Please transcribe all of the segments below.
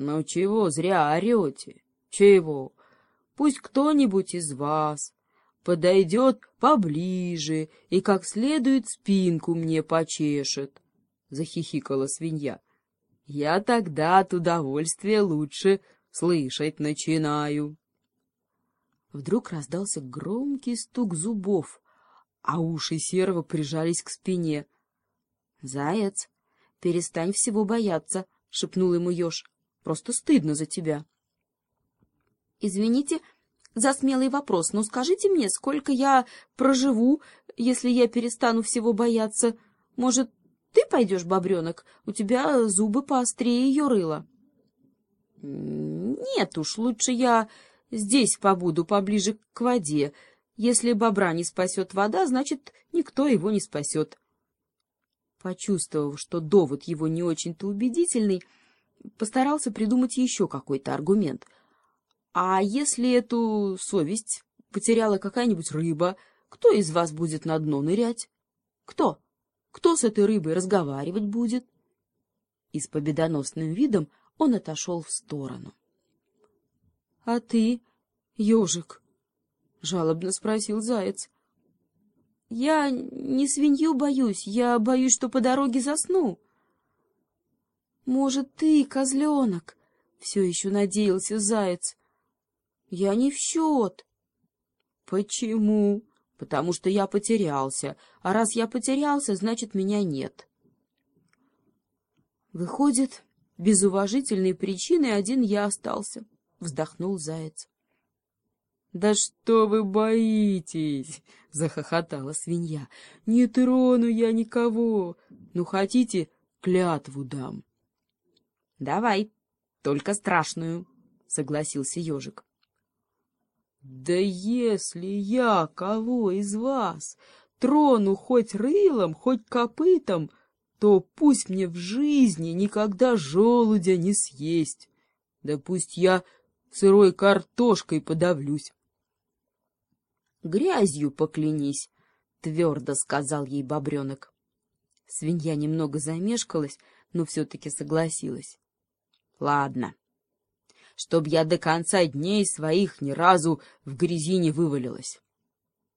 Ну чего зря орете? Чего? Пусть кто-нибудь из вас подойдет поближе и как следует спинку мне почешет, — захихикала свинья. Я тогда от удовольствия лучше слышать начинаю. Вдруг раздался громкий стук зубов, а уши серого прижались к спине. — Заяц, перестань всего бояться, — шепнул ему еж. — Просто стыдно за тебя. — Извините за смелый вопрос, но скажите мне, сколько я проживу, если я перестану всего бояться? Может, ты пойдешь, бобренок? У тебя зубы поострее ее рыла. — Нет уж, лучше я здесь побуду, поближе к воде. Если бобра не спасет вода, значит, никто его не спасет. Почувствовав, что довод его не очень-то убедительный, постарался придумать еще какой-то аргумент. А если эту совесть потеряла какая-нибудь рыба, кто из вас будет на дно нырять? Кто? Кто с этой рыбой разговаривать будет? И с победоносным видом он отошел в сторону. — А ты, ежик? — жалобно спросил заяц. — Я не свинью боюсь, я боюсь, что по дороге засну. — Может, ты, козленок? — все еще надеялся заяц. — Я не в счет. — Почему? потому что я потерялся, а раз я потерялся, значит, меня нет. Выходит, без уважительной причины один я остался, — вздохнул заяц. — Да что вы боитесь? — захохотала свинья. — Не трону я никого. Ну, хотите, клятву дам. — Давай, только страшную, — согласился ежик. Да если я кого из вас трону хоть рылом, хоть копытом, то пусть мне в жизни никогда желудя не съесть. Да пусть я сырой картошкой подавлюсь. — Грязью поклянись, — твердо сказал ей бобренок. Свинья немного замешкалась, но все-таки согласилась. — Ладно, чтоб я до конца дней своих ни разу в грязи не вывалилась.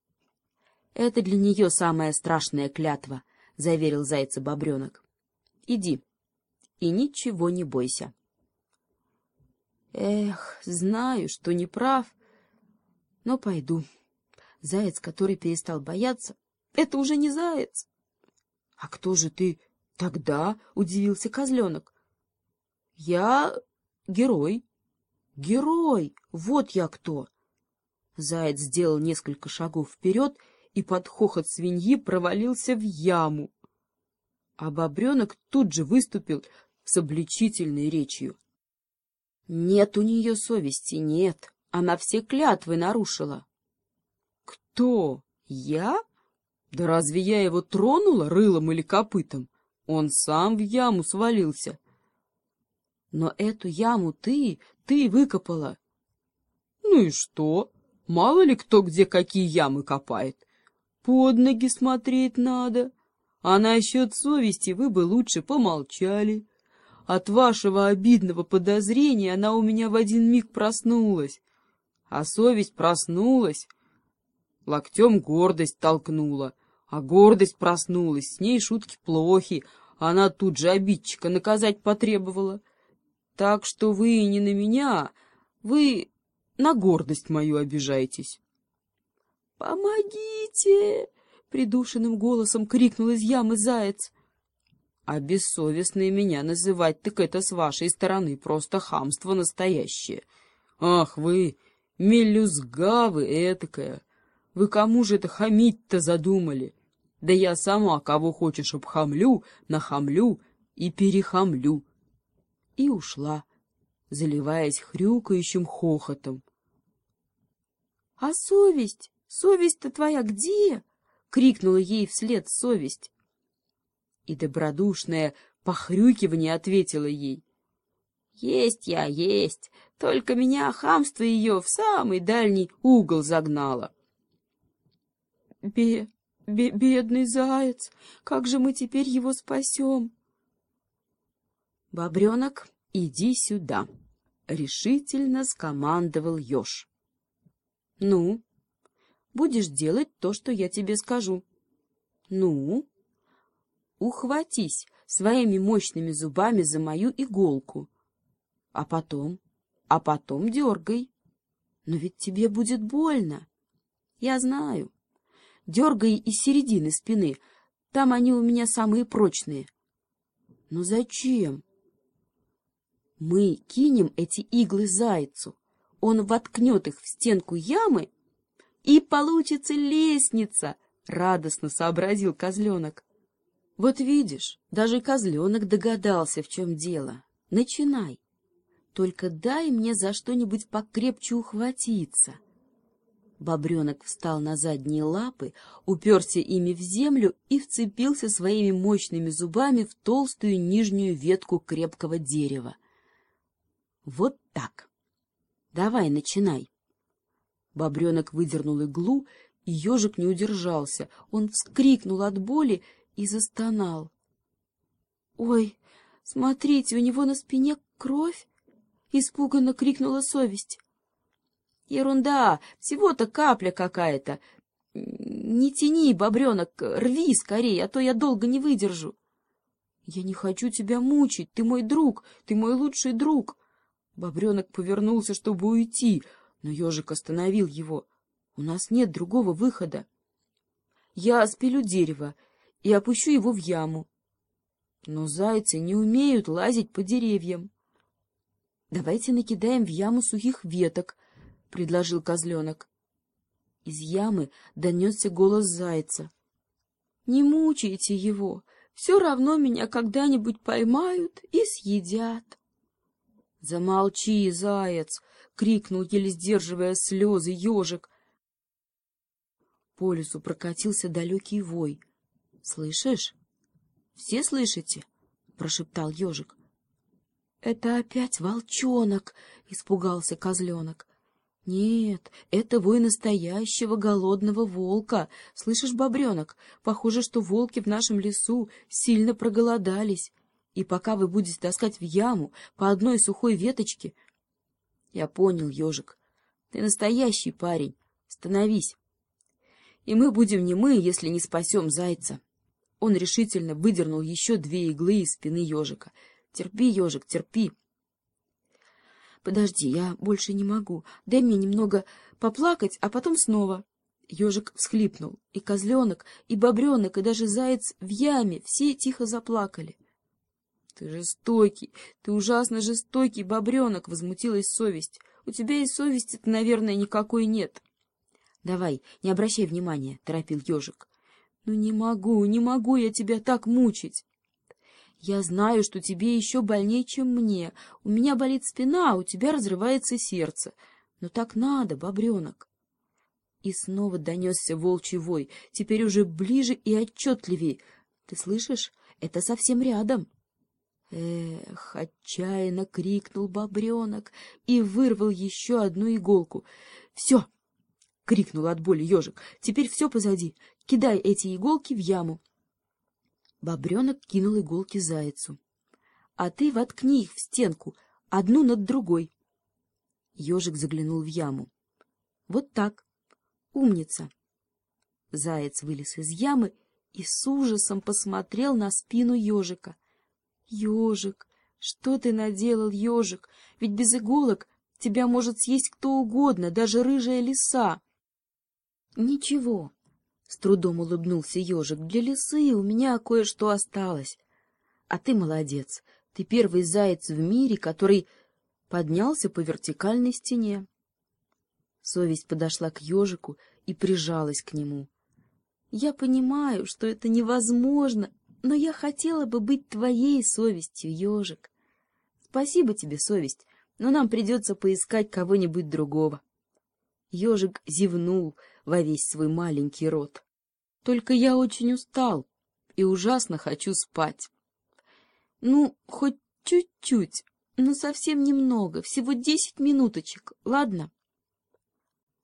— Это для нее самая страшная клятва, — заверил зайца бобренок. — Иди и ничего не бойся. Эх, знаю, что не прав, но пойду. Заяц, который перестал бояться, это уже не заяц. — А кто же ты тогда? — удивился козленок. — Я герой. Герой! Вот я кто! Заяц сделал несколько шагов вперед и под хохот свиньи провалился в яму. А бобренок тут же выступил с обличительной речью. Нет у нее совести, нет. Она все клятвы нарушила. Кто? Я? Да разве я его тронула рылом или копытом? Он сам в яму свалился. Но эту яму ты, ты выкопала. Ну и что? Мало ли кто где какие ямы копает. Под ноги смотреть надо. А насчет совести вы бы лучше помолчали. От вашего обидного подозрения она у меня в один миг проснулась. А совесть проснулась. Локтем гордость толкнула. А гордость проснулась, с ней шутки плохи. Она тут же обидчика наказать потребовала. Так что вы не на меня, вы на гордость мою обижаетесь. — Помогите! — придушенным голосом крикнул из ямы заяц. — А бессовестные меня называть, так это с вашей стороны просто хамство настоящее. Ах вы, мелюзгавы этакая! Вы кому же это хамить-то задумали? Да я сама кого хочешь обхамлю, нахамлю и перехамлю и ушла, заливаясь хрюкающим хохотом. — А совесть? Совесть-то твоя где? — крикнула ей вслед совесть. И добродушное похрюкивание ответила ей. — Есть я, есть, только меня хамство ее в самый дальний угол загнало. — Бе... бедный заяц, как же мы теперь его спасем? Бобренок — Иди сюда, — решительно скомандовал еж. — Ну? Будешь делать то, что я тебе скажу. — Ну? Ухватись своими мощными зубами за мою иголку. А потом, а потом дергай. Но ведь тебе будет больно. Я знаю. Дергай из середины спины. Там они у меня самые прочные. Но зачем? Мы кинем эти иглы зайцу. Он воткнет их в стенку ямы, и получится лестница, — радостно сообразил козленок. Вот видишь, даже козленок догадался, в чем дело. Начинай. Только дай мне за что-нибудь покрепче ухватиться. Бобренок встал на задние лапы, уперся ими в землю и вцепился своими мощными зубами в толстую нижнюю ветку крепкого дерева. Вот так. Давай, начинай. Бобренок выдернул иглу, и ежик не удержался. Он вскрикнул от боли и застонал. — Ой, смотрите, у него на спине кровь! — испуганно крикнула совесть. — Ерунда, всего-то капля какая-то. Не тяни, бобренок, рви скорее, а то я долго не выдержу. — Я не хочу тебя мучить, ты мой друг, ты мой лучший друг. Бобренок повернулся, чтобы уйти, но ежик остановил его. — У нас нет другого выхода. Я спилю дерево и опущу его в яму. Но зайцы не умеют лазить по деревьям. — Давайте накидаем в яму сухих веток, — предложил козленок. Из ямы донесся голос зайца. — Не мучайте его, все равно меня когда-нибудь поймают и съедят. — Замолчи, заяц! — крикнул, еле сдерживая слезы, ежик. По лесу прокатился далекий вой —— Слышишь? — Все слышите? — прошептал ежик. — Это опять волчонок! — испугался козленок. — Нет, это вой настоящего голодного волка. Слышишь, бобренок, похоже, что волки в нашем лесу сильно проголодались. И пока вы будете таскать в яму по одной сухой веточке... Я понял, ежик. Ты настоящий парень. Становись. И мы будем не мы, если не спасем зайца. Он решительно выдернул еще две иглы из спины ежика. — Терпи, ежик, терпи. — Подожди, я больше не могу. Дай мне немного поплакать, а потом снова. Ежик всхлипнул. И козленок, и бобренок, и даже заяц в яме все тихо заплакали. — Ты жестокий, ты ужасно жестокий, бобренок, — возмутилась совесть. — У тебя и совести-то, наверное, никакой нет. — Давай, не обращай внимания, — торопил ежик. Ну не могу, не могу я тебя так мучить. Я знаю, что тебе еще больнее, чем мне. У меня болит спина, а у тебя разрывается сердце. Но так надо, бобренок. И снова донесся волчий вой, теперь уже ближе и отчетливее. Ты слышишь? Это совсем рядом. Эх, отчаянно крикнул бобренок и вырвал еще одну иголку. — Все! — крикнул от боли ежик. — Теперь все позади. Кидай эти иголки в яму. Бобренок кинул иголки зайцу. — А ты воткни их в стенку, одну над другой. Ежик заглянул в яму. — Вот так. Умница. Заяц вылез из ямы и с ужасом посмотрел на спину ежика. — Ежик, что ты наделал, ежик? Ведь без иголок тебя может съесть кто угодно, даже рыжая лиса. — Ничего, с трудом улыбнулся ежик. Для лисы у меня кое-что осталось. А ты молодец. Ты первый заяц в мире, который поднялся по вертикальной стене. Совесть подошла к ежику и прижалась к нему. Я понимаю, что это невозможно, но я хотела бы быть твоей совестью, ежик. Спасибо тебе, совесть, но нам придется поискать кого-нибудь другого. Ежик зевнул во весь свой маленький рот. Только я очень устал и ужасно хочу спать. Ну, хоть чуть-чуть, но совсем немного, всего десять минуточек, ладно?